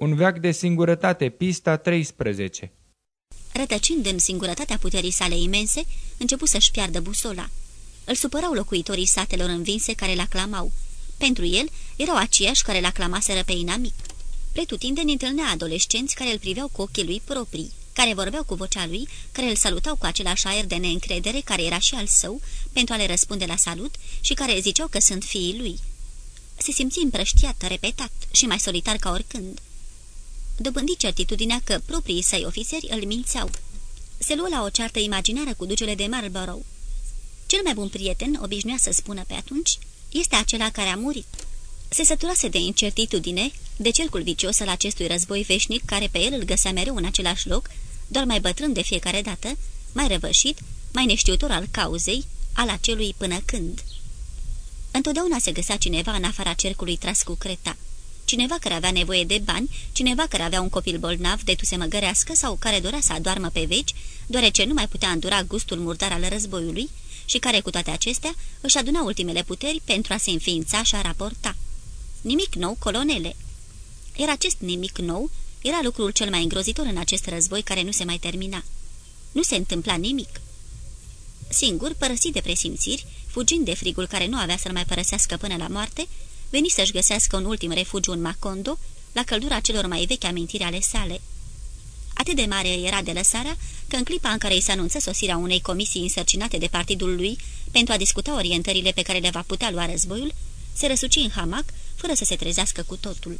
Un veac de singurătate, pista 13 Rătăcind în singurătatea puterii sale imense, începu să-și piardă busola. Îl supărau locuitorii satelor învinse care l-aclamau. Pentru el erau aceiași care l-aclamaseră pe inamic. Pretutindeni întâlnea adolescenți care îl priveau cu ochii lui proprii, care vorbeau cu vocea lui, care îl salutau cu același aer de neîncredere care era și al său, pentru a le răspunde la salut, și care ziceau că sunt fiii lui. Se simți împrăștiat, repetat și mai solitar ca oricând dobândi certitudinea că proprii săi ofițeri îl mințeau. Se luă la o ceartă imaginară cu ducele de Marlborough. Cel mai bun prieten, obișnuia să spună pe atunci, este acela care a murit. Se săturase de incertitudine, de cercul vicios al acestui război veșnic care pe el îl găsea mereu în același loc, doar mai bătrân de fiecare dată, mai răvășit, mai neștiutor al cauzei, al acelui până când. Întotdeauna se găsea cineva în afara cercului tras cu creta cineva care avea nevoie de bani, cineva care avea un copil bolnav de tu se măgărească sau care dorea să adoarmă pe veci, deoarece nu mai putea îndura gustul murdar al războiului și care, cu toate acestea, își aduna ultimele puteri pentru a se înființa și a raporta. Nimic nou, colonele. Era acest nimic nou, era lucrul cel mai îngrozitor în acest război care nu se mai termina. Nu se întâmpla nimic. Singur, părăsit de presimțiri, fugind de frigul care nu avea să-l mai părăsească până la moarte, veni să-și găsească un ultim refugiu în Macondo, la căldura celor mai vechi amintiri ale sale. Atât de mare era de lăsarea, că în clipa în care îi se anunță sosirea unei comisii însărcinate de partidul lui pentru a discuta orientările pe care le va putea lua războiul, se răsuci în hamac, fără să se trezească cu totul.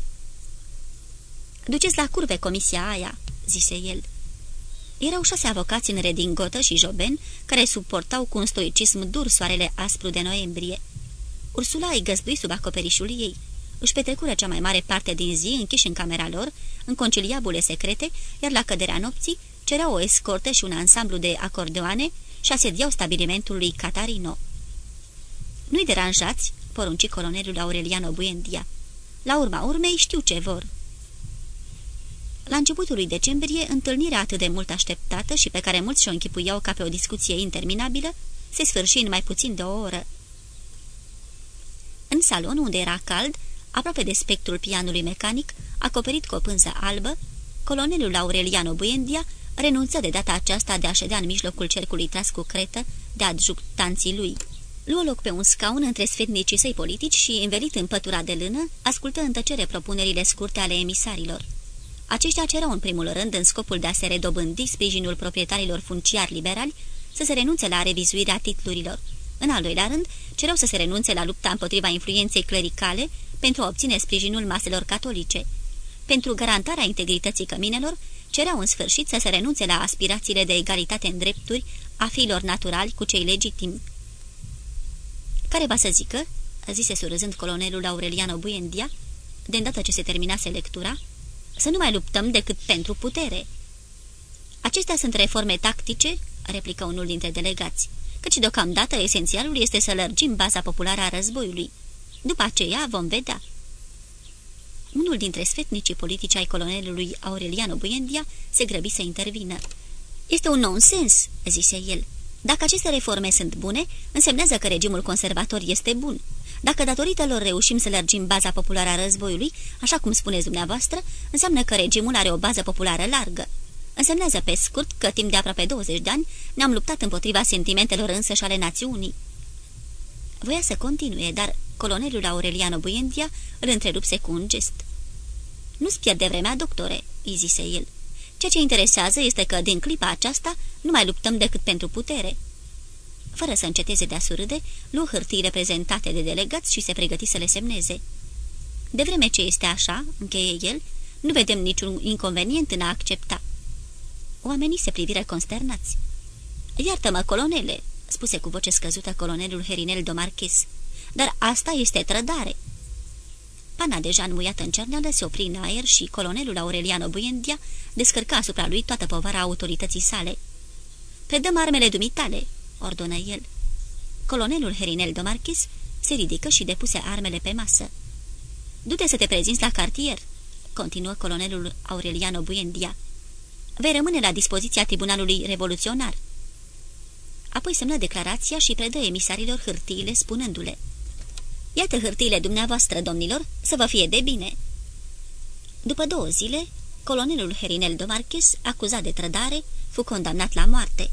Duceți la curve comisia aia," zise el. Erau șase avocați în redingotă și joben, care suportau cu un stoicism dur soarele aspru de noiembrie. Ursula îi găzdui sub acoperișul ei. Își petrecură cea mai mare parte din zi închiși în camera lor, în conciliabule secrete, iar la căderea nopții cereau o escortă și un ansamblu de acordeoane și asediau stabilimentul lui Catarino. Nu-i deranjați, porunci colonelul Aureliano Buendia. La urma urmei știu ce vor. La începutul lui decembrie, întâlnirea atât de mult așteptată și pe care mulți și-o închipuiau ca pe o discuție interminabilă, se sfârși în mai puțin de o oră. În salon, unde era cald, aproape de spectrul pianului mecanic, acoperit cu o pânză albă, colonelul Aureliano Buendia renunță de data aceasta de a ședea în mijlocul cercului tras cu cretă de adjuctanții lui. Luă loc pe un scaun între sfetnicii săi politici și, învelit în pătura de lână, ascultă în tăcere propunerile scurte ale emisarilor. Aceștia cerau în primul rând, în scopul de a se redobândi sprijinul proprietarilor funciari liberali, să se renunțe la revizuirea titlurilor, în al doilea rând, cereau să se renunțe la lupta împotriva influenței clericale pentru a obține sprijinul maselor catolice. Pentru garantarea integrității căminelor, cereau în sfârșit să se renunțe la aspirațiile de egalitate în drepturi a fiilor naturali cu cei legitimi. Care va să zică, zise surâzând colonelul Aureliano Buendia, de îndată ce se terminase lectura, să nu mai luptăm decât pentru putere. Acestea sunt reforme tactice, replică unul dintre delegați căci deocamdată esențialul este să lărgim baza populară a războiului. După aceea vom vedea. Unul dintre sfetnicii politici ai colonelului Aureliano Buendia se grăbi să intervină. Este un nonsens," zise el. Dacă aceste reforme sunt bune, însemnează că regimul conservator este bun. Dacă datorită lor reușim să lărgim baza populară a războiului, așa cum spuneți dumneavoastră, înseamnă că regimul are o bază populară largă. Însemnează pe scurt că timp de aproape 20 de ani ne-am luptat împotriva sentimentelor însăși ale națiunii. Voia să continue, dar colonelul Aureliano Buendia îl întrerupse cu un gest. Nu-ți pierde vremea, doctore," îi zise el. Ceea ce interesează este că, din clipa aceasta, nu mai luptăm decât pentru putere." Fără să înceteze de a surâde, luă hârtii reprezentate de delegați și se pregăti să le semneze. De vreme ce este așa, încheie el, nu vedem niciun inconvenient în a accepta. Oamenii se priviră consternați. Iartă-mă, colonele," spuse cu voce scăzută colonelul Herinel Domarchis, dar asta este trădare." Pana deja înmuiată în cerneală se opri în aer și colonelul Aureliano Buendia descărca asupra lui toată povara autorității sale. Predăm armele dumitale," ordonă el. Colonelul Herinel Domarchis se ridică și depuse armele pe masă. Du-te să te prezinți la cartier," continuă colonelul Aureliano Buendia vei rămâne la dispoziția tribunalului revoluționar. Apoi semnă declarația și predă emisarilor hârtiile, spunându-le Iată hârtiile dumneavoastră, domnilor, să vă fie de bine." După două zile, colonelul Herinel de Marches, acuzat de trădare, fu condamnat la moarte.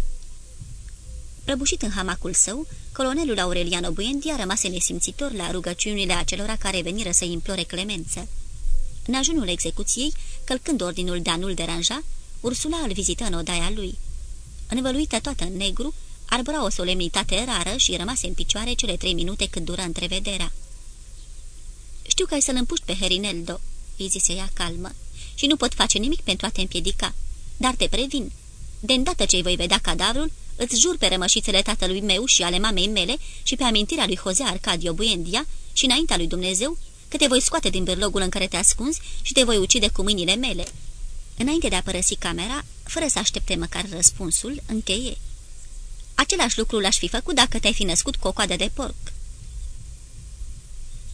Prăbușit în hamacul său, colonelul Aureliano Buendia rămase nesimțitor la rugăciunile acelora care veniră să implore clemență. În ajunul execuției, călcând ordinul de a nu-l deranja, Ursula îl vizită în odaia lui. Învăluită toată în negru, arbora o solemnitate rară și rămase în picioare cele trei minute cât dură întrevederea. Știu că ai să-l împuști pe Herineldo," îi zise ea calmă, și nu pot face nimic pentru a te împiedica. Dar te previn. De îndată ce-i voi vedea cadavrul, îți jur pe rămășițele tatălui meu și ale mamei mele și pe amintirea lui Jose Arcadio Buendia și înaintea lui Dumnezeu, că te voi scoate din birlogul în care te ascunzi și te voi ucide cu mâinile mele." Înainte de a părăsi camera, fără să aștepte măcar răspunsul, încheie. Același lucru l-aș fi făcut dacă te-ai fi născut cu o coadă de porc."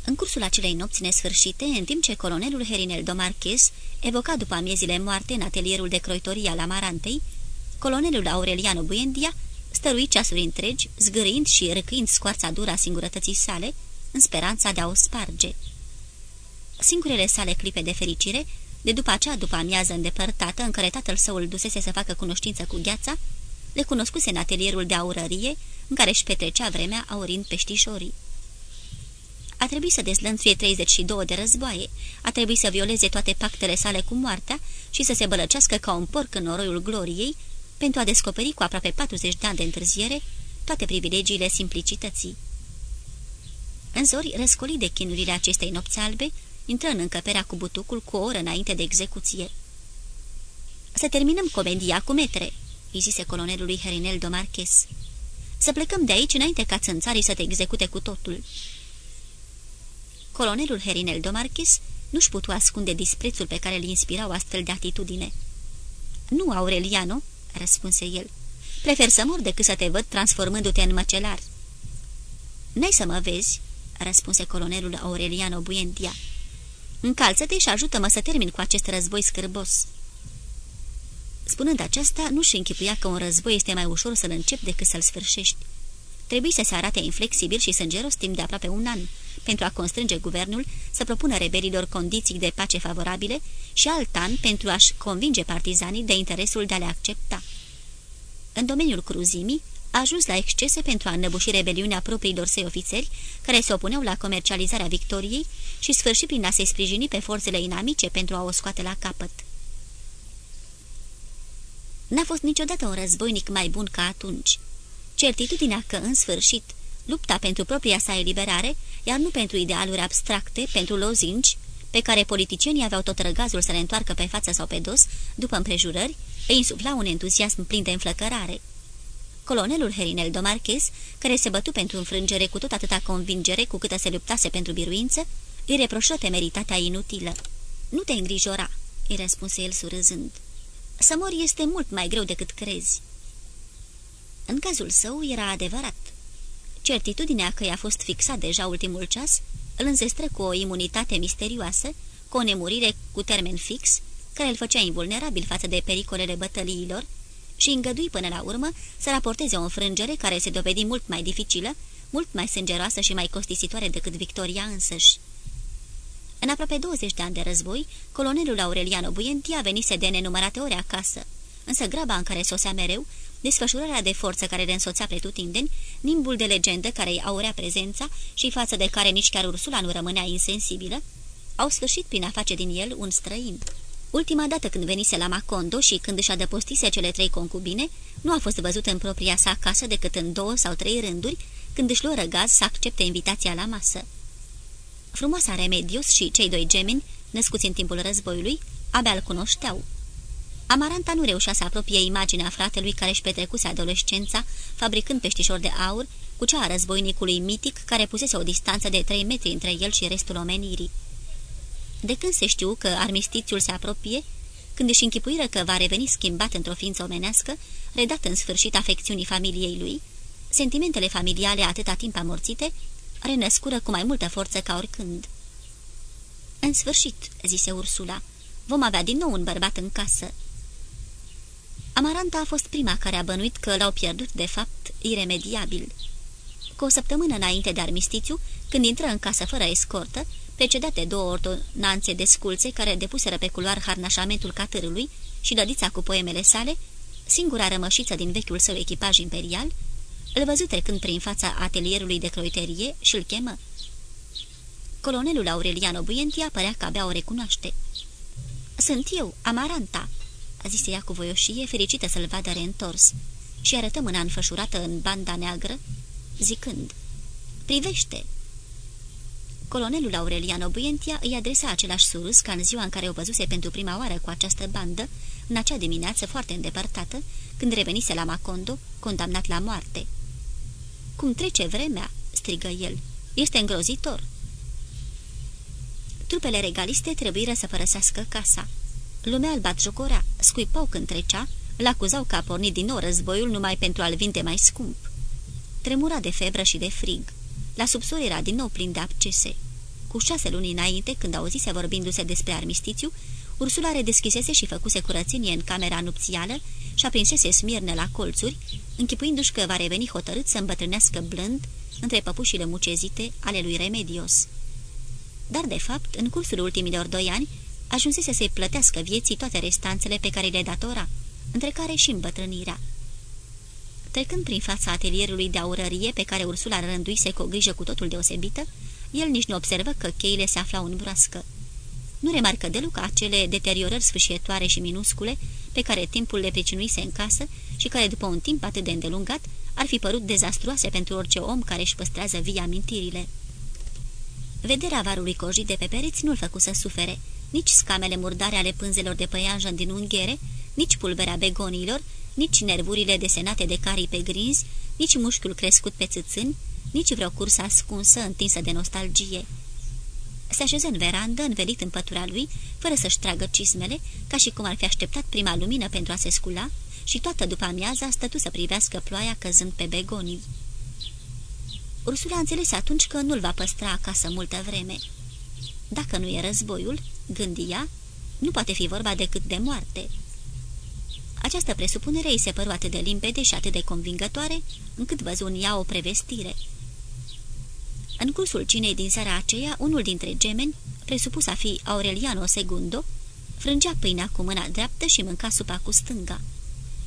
În cursul acelei nopți nesfârșite, în timp ce colonelul Herinel Domarches evoca după amiezile moarte în atelierul de croitorie al Amarantei, colonelul Aureliano Buendia stărui ceasuri întregi, zgârind și răcâind scoarța dură a singurătății sale, în speranța de a o sparge. Singurele sale clipe de fericire, de după acea după amiază îndepărtată în care tatăl său îl dusese să facă cunoștință cu gheața, le cunoscuse în atelierul de aurărie, în care își petrecea vremea aurind peștișorii. A trebuit să dezlănțuie 32 de războaie, a trebuit să violeze toate pactele sale cu moartea și să se bălăcească ca un porc în noroiul gloriei, pentru a descoperi cu aproape 40 de ani de întârziere toate privilegiile simplicității. În zori, răscolit de chinurile acestei nopți albe, intră în încăperea cu butucul cu o oră înainte de execuție. Să terminăm comedia cu metre," îi zise colonelului Herinel de Marches. Să plecăm de aici înainte ca țânțarii să te execute cu totul." Colonelul Herinel de Marches nu-și putu ascunde disprețul pe care îl inspirau astfel de atitudine. Nu, Aureliano," răspunse el. Prefer să mor decât să te văd transformându-te în măcelar." N-ai să mă vezi," răspunse colonelul Aureliano Buendia. Încalță-te și ajută-mă să termin cu acest război scârbos." Spunând aceasta, nu-și închipuia că un război este mai ușor să-l încep decât să-l sfârșești. Trebuie să se arate inflexibil și sângeros timp de aproape un an, pentru a constrânge guvernul să propună rebelilor condiții de pace favorabile și alt an pentru a-și convinge partizanii de interesul de a le accepta. În domeniul cruzimii, a ajuns la excese pentru a înnăbuși rebeliunea propriilor săi ofițeri, care se opuneau la comercializarea victoriei și sfârși prin a se sprijini pe forțele inamice pentru a o scoate la capăt. N-a fost niciodată un războinic mai bun ca atunci. Certitudinea că, în sfârșit, lupta pentru propria sa eliberare, iar nu pentru idealuri abstracte, pentru lozinci, pe care politicienii aveau tot răgazul să le întoarcă pe față sau pe dos, după împrejurări, îi insufla un entuziasm plin de înflăcărare. Colonelul Herinel de Marches, care se bătu pentru înfrângere cu tot atâta convingere cu câtă se luptase pentru biruință, îi reproșă temeritatea inutilă. Nu te îngrijora," îi răspunse el surâzând. Să mori este mult mai greu decât crezi." În cazul său era adevărat. Certitudinea că i-a fost fixat deja ultimul ceas îl înzestră cu o imunitate misterioasă, cu o nemurire cu termen fix, care îl făcea invulnerabil față de pericolele bătăliilor și îngădui până la urmă să raporteze o înfrângere care se dovedi mult mai dificilă, mult mai sângeroasă și mai costisitoare decât victoria însăși. În aproape 20 de ani de război, colonelul Aureliano Buentia venise de nenumărate ori acasă, însă graba în care sosea mereu, desfășurarea de forță care le însoțea pretutindeni, nimbul de legendă care îi aurea prezența și față de care nici chiar Ursula nu rămânea insensibilă, au sfârșit prin a face din el un străin. Ultima dată când venise la Macondo și când își adăpostise cele trei concubine, nu a fost văzut în propria sa casă decât în două sau trei rânduri, când își luă răgaz să accepte invitația la masă. Frumoasa Remedius și cei doi gemeni, născuți în timpul războiului, abia îl cunoșteau. Amaranta nu reușea să apropie imaginea fratelui care își petrecuse adolescența, fabricând peștișori de aur, cu cea a războinicului mitic care pusese o distanță de trei metri între el și restul omenirii. De când se știu că armistițiul se apropie, când își închipuiră că va reveni schimbat într-o ființă omenească, redat în sfârșit afecțiunii familiei lui, sentimentele familiale atâta timp amorțite, renăscură cu mai multă forță ca oricând. În sfârșit," zise Ursula, vom avea din nou un bărbat în casă." Amaranta a fost prima care a bănuit că l-au pierdut, de fapt, iremediabil. Cu o săptămână înainte de armistițiu, când intră în casă fără escortă, precedat de două ordonanțe de sculțe care depuseră pe culoar harnașamentul catârului și lădița cu poemele sale, singura rămășiță din vechiul său echipaj imperial, îl văzut trecând prin fața atelierului de croiterie și îl chemă. Colonelul Aureliano Buentia părea că abia o recunoaște. Sunt eu, Amaranta," zise ea cu voioșie, fericită să-l vadă reîntors, și arătă mâna înfășurată în banda neagră, zicând, Privește!" Colonelul Aureliano Buentia îi adresa același surâs ca în ziua în care o văzuse pentru prima oară cu această bandă, în acea dimineață foarte îndepărtată, când revenise la Macondo, condamnat la moarte. Cum trece vremea?" strigă el. Este îngrozitor." Trupele regaliste trebuiră să părăsească casa. Lumea îl batjocorea, scuipau când trecea, îl acuzau că a pornit din nou războiul numai pentru a-l vinde mai scump. Tremura de febră și de frig. La subsol era din nou plin de abcese. Cu șase luni înainte, când auzise vorbindu-se despre armistițiu, Ursula redeschisese și făcuse curățenie în camera nupțială și aprinsese smirne la colțuri, închipuindu-și că va reveni hotărât să îmbătrânească blând între păpușile mucezite ale lui Remedios. Dar, de fapt, în cursul ultimilor doi ani, ajunsese să-i plătească vieții toate restanțele pe care le datora, între care și îmbătrânirea. Trecând prin fața atelierului de aurărie pe care Ursula rânduise cu o grijă cu totul deosebită, el nici nu observă că cheile se aflau în broască. Nu remarcă deloc acele deteriorări sfârșietoare și minuscule pe care timpul le pricinuise în casă și care, după un timp atât de îndelungat, ar fi părut dezastruoase pentru orice om care își păstrează vii amintirile. Vederea varului cojit de pe pereți nu-l făcu să sufere, nici scamele murdare ale pânzelor de păianjă din unghiere, nici pulberea begonilor, nici nervurile desenate de carii pe grinzi, nici mușchiul crescut pe țâțâni, nici vreo cursă ascunsă întinsă de nostalgie. Se așeză în verandă, învelit în pătura lui, fără să-și tragă cismele, ca și cum ar fi așteptat prima lumină pentru a se scula, și toată după amiaza stătu să privească ploaia căzând pe begonii. Ursula a înțeles atunci că nu-l va păstra acasă multă vreme. Dacă nu e războiul, gândia, nu poate fi vorba decât de moarte. Această presupunere îi se păru atât de limpede și atât de convingătoare, încât văzu în ea o prevestire. În cursul cinei din seara aceea, unul dintre gemeni, presupus a fi Aureliano Segundo, frângea pâinea cu mâna dreaptă și mânca supa cu stânga.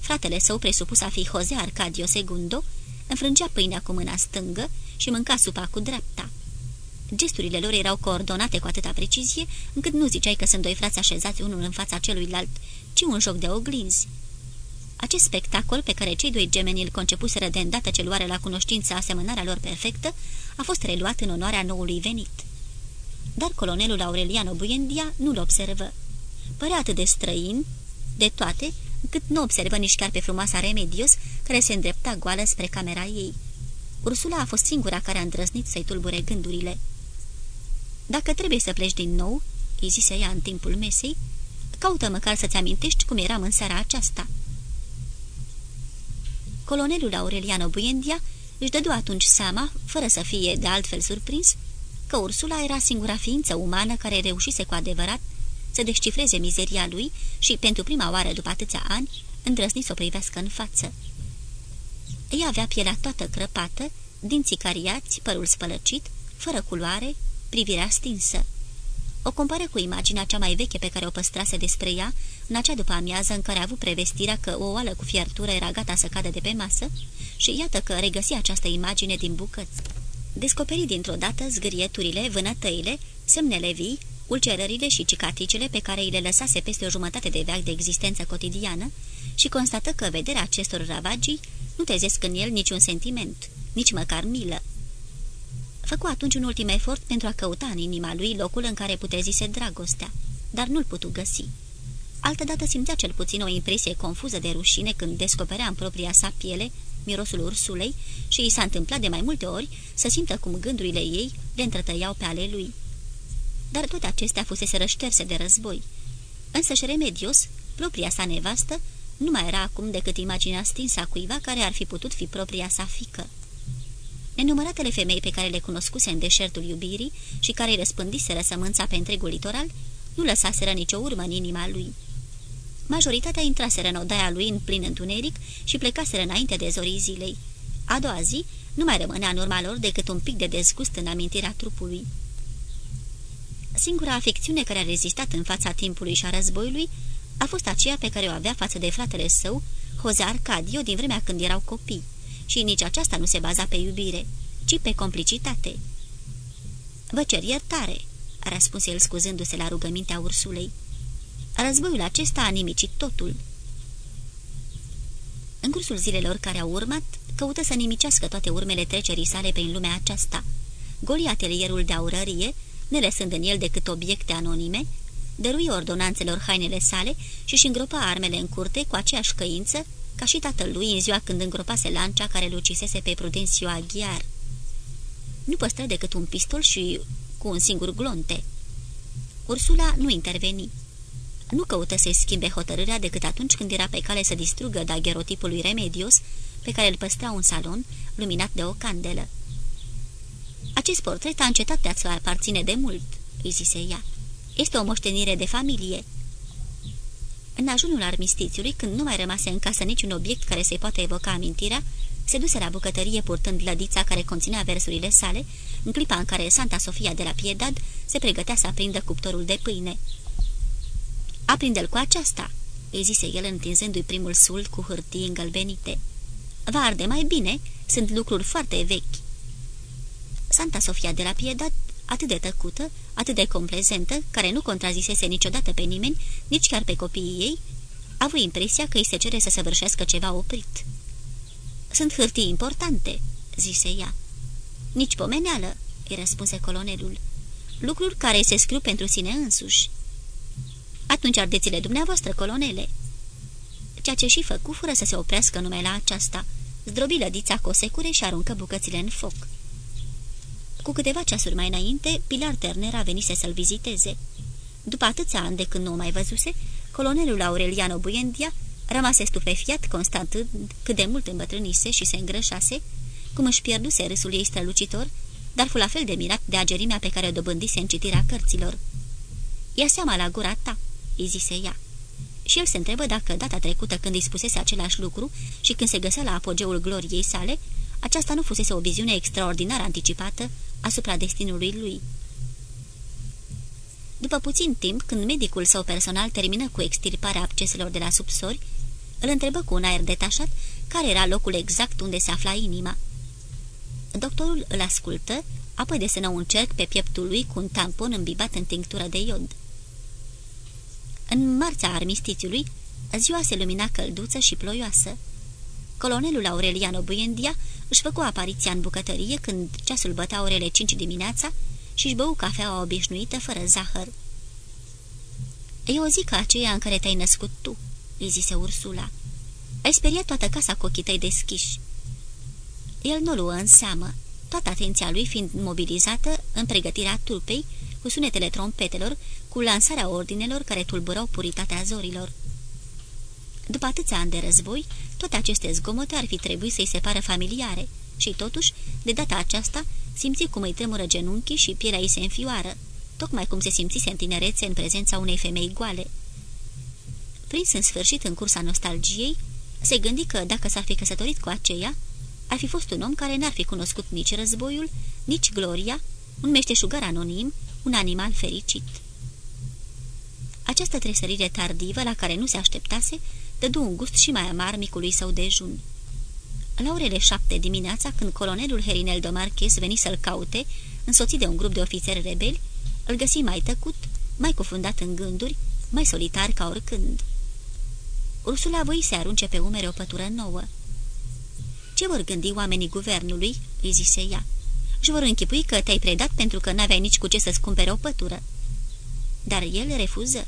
Fratele său, presupus a fi Jose Arcadio Segundo, înfrângea pâinea cu mâna stângă și mânca supa cu dreapta. Gesturile lor erau coordonate cu atâta precizie, încât nu ziceai că sunt doi frați așezați unul în fața celuilalt, ci un joc de oglinzi. Acest spectacol, pe care cei doi gemeni îl concepuseră de îndată ce luare la cunoștință asemănarea lor perfectă, a fost reluat în onoarea noului venit. Dar colonelul Aureliano Buendia nu-l observă. Părea atât de străin, de toate, cât nu observă nici chiar pe frumoasa Remedios, care se îndrepta goală spre camera ei. Ursula a fost singura care a îndrăznit să-i tulbure gândurile. Dacă trebuie să pleci din nou," îi zise ea în timpul mesei, caută măcar să-ți amintești cum eram în seara aceasta." Colonelul Aureliano Buendia își dădu atunci seama, fără să fie de altfel surprins, că Ursula era singura ființă umană care reușise cu adevărat să descifreze mizeria lui și, pentru prima oară după atâția ani, îndrăzni să o privească în față. Ea avea pielea toată crăpată, dinții cariați, părul spălăcit, fără culoare, privirea stinsă. O compară cu imaginea cea mai veche pe care o păstrase despre ea, în acea după amiază în care a avut prevestirea că o oală cu fiertură era gata să cadă de pe masă și iată că regăsi această imagine din bucăți. Descoperi dintr-o dată zgârieturile, vânătăile, semnele vii, ulcerările și cicatricele pe care îi le lăsase peste o jumătate de veac de existență cotidiană și constată că vederea acestor ravagii nu trezesc în el niciun sentiment, nici măcar milă. Făcu atunci un ultim efort pentru a căuta în inima lui locul în care putrezise dragostea, dar nu-l putu găsi. Altădată simțea cel puțin o impresie confuză de rușine când descoperea în propria sa piele mirosul ursulei și i s-a întâmplat de mai multe ori să simtă cum gândurile ei le întrătăiau pe ale lui. Dar toate acestea fusese rășterse de război. Însă și Remedios, propria sa nevastă, nu mai era acum decât imaginea stinsă a cuiva care ar fi putut fi propria sa fică. Nenumăratele femei pe care le cunoscuse în deșertul iubirii și care îi răspândiseră sămânța pe întregul litoral, nu lăsaseră nicio urmă în inima lui. Majoritatea intraseră în odaia lui în plin întuneric și plecaseră înainte de zorii zilei. A doua zi nu mai rămânea în urma lor decât un pic de dezgust în amintirea trupului. Singura afecțiune care a rezistat în fața timpului și a războiului a fost aceea pe care o avea față de fratele său, Jose Arcadio, din vremea când erau copii, și nici aceasta nu se baza pe iubire, ci pe complicitate. Vă cer iertare," a răspuns el scuzându-se la rugămintea ursulei. Războiul acesta a nimicit totul." În cursul zilelor care au urmat, căută să nimicească toate urmele trecerii sale prin lumea aceasta. Goli atelierul de aurărie, nelăsând în el decât obiecte anonime, dărui ordonanțelor hainele sale și își îngropa armele în curte cu aceeași căință ca și tatăl lui în ziua când îngropase lancea care lucisese pe Prudențiu Aghiar. Nu păstră decât un pistol și cu un singur glonte. Ursula nu interveni. Nu căută să-i schimbe hotărârea decât atunci când era pe cale să distrugă dagherotipul lui Remedios, pe care îl păstra un salon, luminat de o candelă. Acest portret a încetat de a aparține de mult," îi zise ea. Este o moștenire de familie." În ajunul armistițiului, când nu mai rămase în casă niciun obiect care să-i poată evoca amintirea, se duse la bucătărie purtând lădița care conținea versurile sale, în clipa în care Santa Sofia de la Piedad se pregătea să aprindă cuptorul de pâine. Aprinde-l cu aceasta," îi zise el întinzându-i primul sul cu hârtii îngălbenite. Va arde mai bine, sunt lucruri foarte vechi." Santa Sofia de la Piedad, atât de tăcută, atât de complezentă, care nu contrazisese niciodată pe nimeni, nici chiar pe copiii ei, a avut impresia că îi se cere să săvârșească ceva oprit. Sunt hârtii importante," zise ea. Nici pomeneală," îi răspunse colonelul. Lucruri care se scriu pentru sine însuși." Atunci ardețile dumneavoastră, colonele." Ceea ce și făcu fără să se oprească numai la aceasta. Zdrobi lădița cu o secure și aruncă bucățile în foc. Cu câteva ceasuri mai înainte, Pilar Turner a venit să-l viziteze. După atâția ani de când nu o mai văzuse, colonelul Aureliano Buendia rămase stupefiat constatând cât de mult îmbătrânise și se îngrășase, cum își pierduse râsul ei strălucitor, dar fu la fel de mirat de agerimea pe care o dobândise în citirea cărților. Ia seama la gura ta," îi zise ea. Și el se întrebă dacă data trecută când îi spusese același lucru și când se găsea la apogeul gloriei sale, aceasta nu fusese o viziune extraordinar anticipată asupra destinului lui. După puțin timp, când medicul său personal termină cu extirparea acceselor de la subsori, îl întrebă cu un aer detașat care era locul exact unde se afla inima. Doctorul îl ascultă, apoi desenă un cerc pe pieptul lui cu un tampon îmbibat în tinctură de iod. În marța armistițiului, ziua se lumina călduță și ploioasă. Colonelul Aureliano Buendia își făcu apariția în bucătărie când ceasul bătea orele cinci dimineața și își bău cafeaua obișnuită fără zahăr. E o zi ca aceea în care te-ai născut tu," îi zise Ursula. Ai speriat toată casa cu ochii tăi deschiși." El nu luă în seamă, toată atenția lui fiind mobilizată în pregătirea tulpei, cu sunetele trompetelor, cu lansarea ordinelor care tulburau puritatea zorilor. După atâția ani de război, toate aceste zgomote ar fi trebuit să-i se pară familiare și, totuși, de data aceasta, simți cum îi tremură genunchii și pielea ei se înfioară, tocmai cum se simțise în tinerețe în prezența unei femei goale. Prins în sfârșit în cursa nostalgiei, se gândi că, dacă s-ar fi căsătorit cu aceea, ar fi fost un om care n-ar fi cunoscut nici războiul, nici gloria, un meșteșugar anonim, un animal fericit. Această tresărire tardivă, la care nu se așteptase, dădu un gust și mai amar micului său dejun. La orele șapte dimineața, când colonelul Herinel de Marches veni să-l caute, însoțit de un grup de ofițeri rebeli, îl găsi mai tăcut, mai cufundat în gânduri, mai solitar ca oricând. Ursula voi se arunce pe umere o pătură nouă. Ce vor gândi oamenii guvernului?" îi zise ea. Și vor închipui că te-ai predat pentru că n-aveai nici cu ce să-ți cumpere o pătură." Dar el refuză.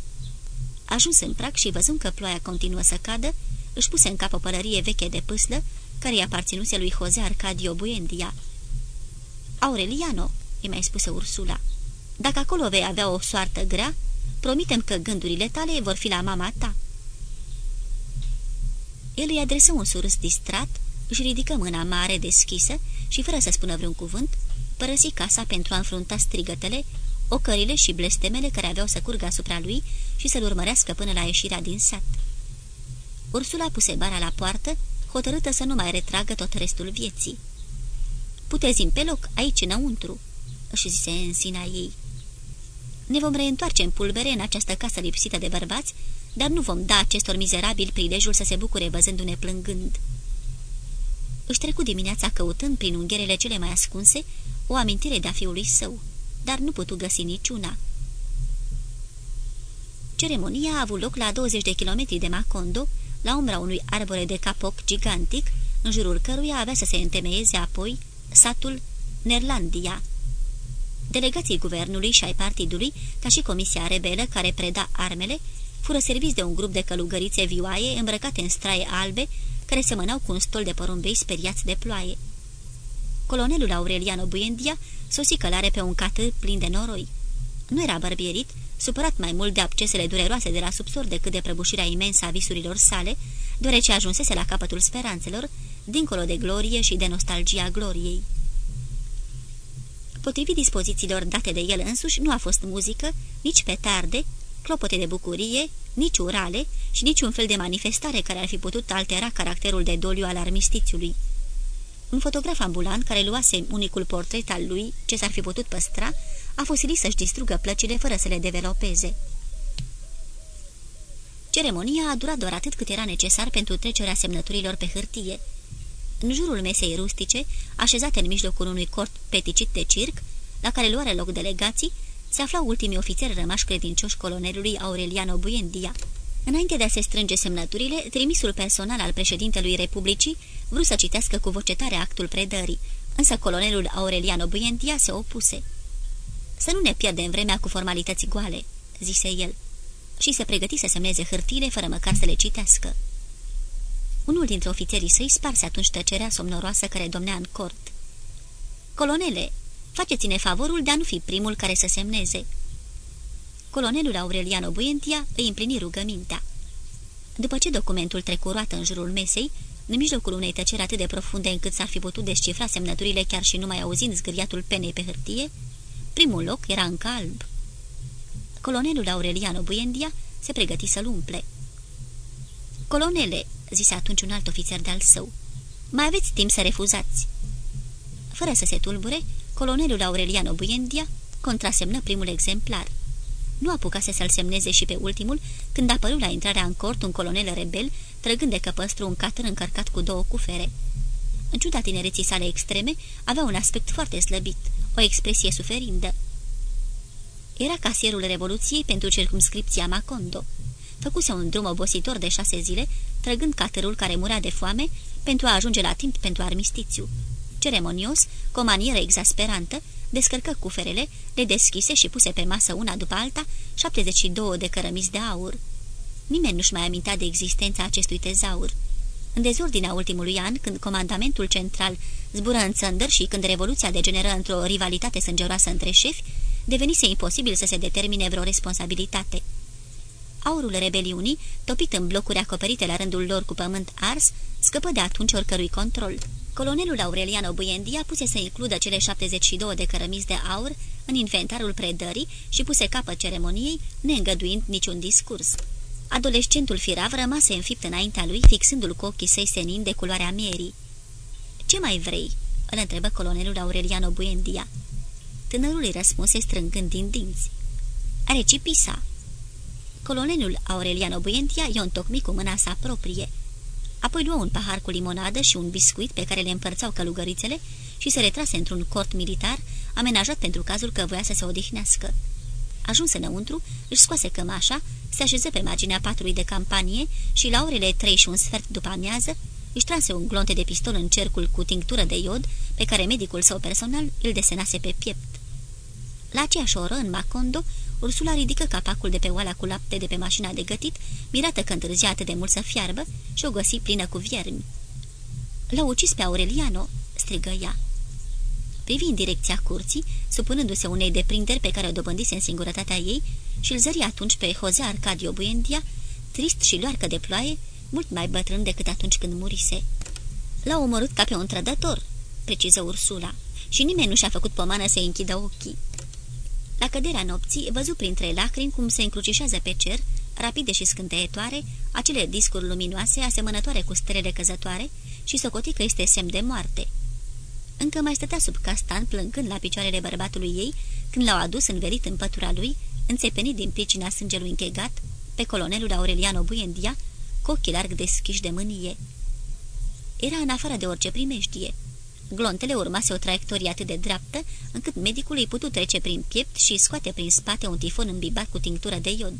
Ajuns în prag și văzând că ploaia continuă să cadă, își puse în cap o pălărie veche de pâslă, care i-a aparținuse lui Jose Arcadio Buendia. Aureliano, îi mai spuse Ursula, dacă acolo vei avea o soartă grea, promitem că gândurile tale vor fi la mama ta." El îi adresă un surâs distrat, își ridică mâna mare deschisă și, fără să spună vreun cuvânt, părăsi casa pentru a înfrunta strigătele, ocările și blestemele care aveau să curgă asupra lui și să-l urmărească până la ieșirea din sat. Ursula puse bara la poartă, hotărâtă să nu mai retragă tot restul vieții. Puteți în pe loc, aici înăuntru," își zise în sina ei. Ne vom reîntoarce în pulbere în această casă lipsită de bărbați, dar nu vom da acestor mizerabili prilejul să se bucure văzându-ne plângând. Își trecu dimineața căutând prin ungherele cele mai ascunse o amintire de-a fiului său, dar nu putu găsi niciuna. Ceremonia a avut loc la 20 de kilometri de Macondo, la umbra unui arbore de capoc gigantic, în jurul căruia avea să se întemeieze apoi satul Nerlandia. Delegații guvernului și ai partidului, ca și comisia rebelă care preda armele, fură serviți de un grup de călugărițe vioaie îmbrăcate în straie albe, care semănau cu un stol de porumbei speriați de ploaie. Colonelul Aureliano Buendia sosi călare pe un catâr plin de noroi. Nu era bărbierit, supărat mai mult de accesele dureroase de la subsor decât de prăbușirea imensă a visurilor sale, deoarece ajunsese la capătul speranțelor, dincolo de glorie și de nostalgia gloriei. Potrivit dispozițiilor date de el însuși, nu a fost muzică, nici petarde, clopote de bucurie, nici urale și niciun fel de manifestare care ar fi putut altera caracterul de doliu al armistițiului. Un fotograf ambulant care luase unicul portret al lui, ce s-ar fi putut păstra, a fost silit să-și distrugă plăcile fără să le developeze. Ceremonia a durat doar atât cât era necesar pentru trecerea semnăturilor pe hârtie. În jurul mesei rustice, așezate în mijlocul unui cort peticit de circ, la care luare loc delegații, se aflau ultimii ofițeri rămași credincioși colonelului Aureliano Buendia. Înainte de a se strânge semnăturile, trimisul personal al președintelui Republicii vrut să citească cu voce tare actul predării, însă colonelul Aureliano Buendia se opuse. Să nu ne pierdem vremea cu formalități goale," zise el, și se pregăti să semneze hârtiile fără măcar să le citească. Unul dintre ofițerii săi sparse atunci tăcerea somnoroasă care domnea în cort. Colonele, faceți-ne favorul de a nu fi primul care să semneze." Colonelul Aureliano Buentia îi împlini rugămintea. După ce documentul trecu roată în jurul mesei, în mijlocul unei tăceri atât de profunde încât s-ar fi putut descifra semnăturile chiar și numai auzind zgâriatul penei pe hârtie, primul loc era încă alb. Colonelul Aureliano Buendia se pregăti să-l umple. Colonele, zise atunci un alt ofițer de-al său, mai aveți timp să refuzați. Fără să se tulbure, colonelul Aureliano Buendia contrasemnă primul exemplar. Nu apucase să-l semneze și pe ultimul, când apărut la intrarea în cort un colonel rebel, trăgând de căpăstru un catăr încărcat cu două cufere. În ciuda tinereții sale extreme, avea un aspect foarte slăbit, o expresie suferindă. Era casierul Revoluției pentru circumscripția Macondo. Făcuse un drum obositor de șase zile, trăgând catărul care murea de foame, pentru a ajunge la timp pentru armistițiu. Ceremonios, cu o manieră exasperantă, descărcă cuferele, le deschise și puse pe masă una după alta 72 de cărămizi de aur. Nimeni nu-și mai amintea de existența acestui tezaur. În dezordinea ultimului an, când comandamentul central zbură în țăndări și când revoluția degeneră într-o rivalitate sângeroasă între șefi, devenise imposibil să se determine vreo responsabilitate. Aurul rebeliunii, topit în blocuri acoperite la rândul lor cu pământ ars, scăpă de atunci oricărui control. Colonelul Aureliano Buendia puse să includă cele 72 de cărămizi de aur în inventarul predării și puse capăt ceremoniei, neîngăduind niciun discurs. Adolescentul firav rămase înfipt înaintea lui, fixându-l cu ochii săi senin de culoarea mierii. Ce mai vrei?" îl întrebă colonelul Aureliano Buendia. Tânărul îi răspunse strângând din dinți. Recipisa. Colonelul Aureliano Buendia i-o întocmi cu mâna sa proprie. Apoi luă un pahar cu limonadă și un biscuit pe care le împărțau călugărițele și se retrase într-un cort militar, amenajat pentru cazul că voia să se odihnească. Ajuns înăuntru, își scoase cămașa, se așeză pe marginea patului de campanie și la orele trei și un sfert după amiază, își trase un glonte de pistol în cercul cu tinctură de iod pe care medicul său personal îl desenase pe piept. La aceeași oră, în Macondo, Ursula ridică capacul de pe oala cu lapte de pe mașina de gătit, mirată că întârzia atât de mult să fiarbă și o găsi plină cu viermi. L-a ucis pe Aureliano!" strigă ea. Privind direcția curții, supunându-se unei deprinderi pe care o dobândise în singurătatea ei, și îl zări atunci pe Jose Arcadio Buendia, trist și luarcă de ploaie, mult mai bătrân decât atunci când murise. L-a omorât ca pe un trădător, preciză Ursula, și nimeni nu și-a făcut pomană să închidă ochii. La căderea nopții, văzu printre lacrimi cum se încrucișează pe cer, rapide și scânteietoare, acele discuri luminoase asemănătoare cu stelele căzătoare și socoti că este semn de moarte. Încă mai stătea sub castan, plângând la picioarele bărbatului ei, când l-au adus învelit în pătura lui, înțepenit din pricina sângelui închegat, pe colonelul Aureliano Buendia, cu ochii larg deschiși de mânie. Era în afară de orice primejdie. Glontele urmase o traiectorie atât de dreaptă, încât medicul îi putut trece prin piept și scoate prin spate un tifon îmbibat cu tinctură de iod.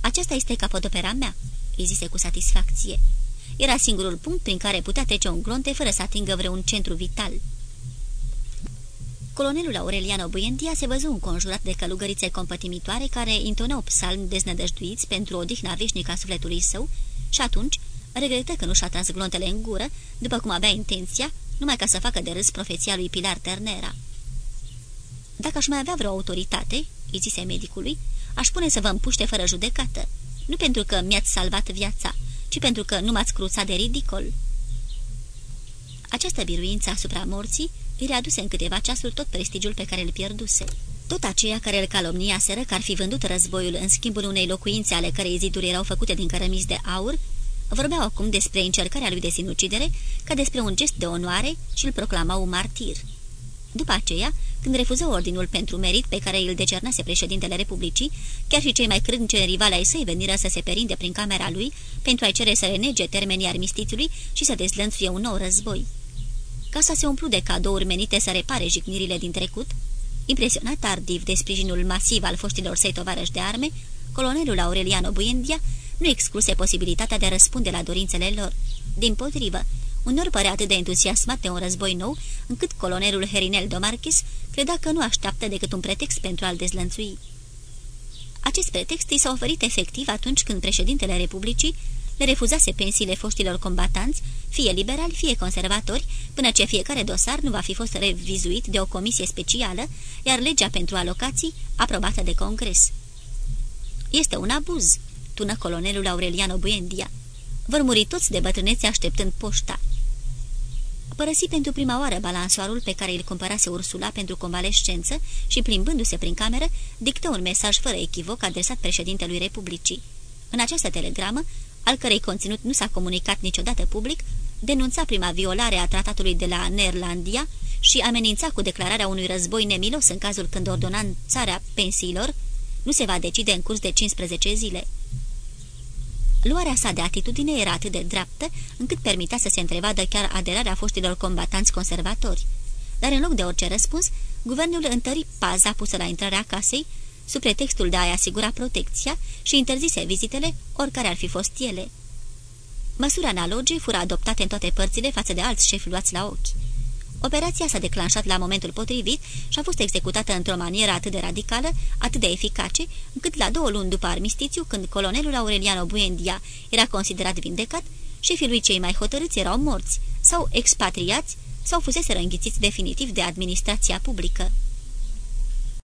Aceasta este capodopera mea," îi zise cu satisfacție. Era singurul punct prin care putea trece un glonte fără să atingă vreun centru vital. Colonelul Aureliano Buendia se văzu înconjurat de călugărițe compătimitoare care intonau psalmi deznădăjduiți pentru odihna veșnică a sufletului său și atunci regretă că nu și-a tras glontele în gură, după cum avea intenția, numai ca să facă de râs profeția lui Pilar Ternera. Dacă aș mai avea vreo autoritate," îi zise medicului, aș pune să vă împuște fără judecată, nu pentru că mi-ați salvat viața, ci pentru că nu m-ați cruțat de ridicol." Această biruință asupra morții îi readuse în câteva ceasuri tot prestigiul pe care îl pierduse. Tot aceia care îl calomniaseră că ar fi vândut războiul în schimbul unei locuințe ale cărei ziduri erau făcute din cărămizi de aur, vorbeau acum despre încercarea lui de sinucidere ca despre un gest de onoare și îl proclamau martir. După aceea, când refuză ordinul pentru merit pe care îl decernase președintele Republicii, chiar și cei mai crânceni rivali ai săi veniră să se perinde prin camera lui pentru a-i cere să renege termenii armistițiului și să dezlănțuie un nou război. Casa se umplu de cadouri menite să repare jignirile din trecut. Impresionat tardiv de sprijinul masiv al foștilor săi tovarăși de arme, colonelul Aureliano Buendia nu excluse posibilitatea de a răspunde la dorințele lor. Din potrivă, unor părea atât de entuziasmat de un război nou, încât colonelul Herinel Domarchis credea că nu așteaptă decât un pretext pentru a-l dezlănțui. Acest pretext îi s-a oferit efectiv atunci când președintele Republicii le refuzase pensiile foștilor combatanți, fie liberali, fie conservatori, până ce fiecare dosar nu va fi fost revizuit de o comisie specială, iar legea pentru alocații aprobată de Congres. Este un abuz, tună colonelul Aureliano Buendia. Vor muri toți de bătrânețe așteptând poșta. Părăsi pentru prima oară balansoarul pe care îl cumpărase Ursula pentru convalescență și, plimbându-se prin cameră, dictă un mesaj fără echivoc adresat președintelui Republicii. În această telegramă, al cărei conținut nu s-a comunicat niciodată public, denunța prima violare a tratatului de la Neerlandia și amenința cu declararea unui război nemilos în cazul când ordonanțarea pensiilor nu se va decide în curs de 15 zile. Luarea sa de atitudine era atât de dreaptă, încât permitea să se întrevadă chiar aderarea foștilor combatanți conservatori. Dar în loc de orice răspuns, guvernul întări paza pusă la intrarea casei, sub pretextul de a-i asigura protecția și interzise vizitele, oricare ar fi fost ele. Măsuri analoge fură adoptate în toate părțile față de alți șefi luați la ochi. Operația s-a declanșat la momentul potrivit și a fost executată într-o manieră atât de radicală, atât de eficace, încât la două luni după armistițiu, când colonelul Aureliano Buendia era considerat vindecat, șefii lui cei mai hotărâți erau morți sau expatriați sau fusese înghițiți definitiv de administrația publică.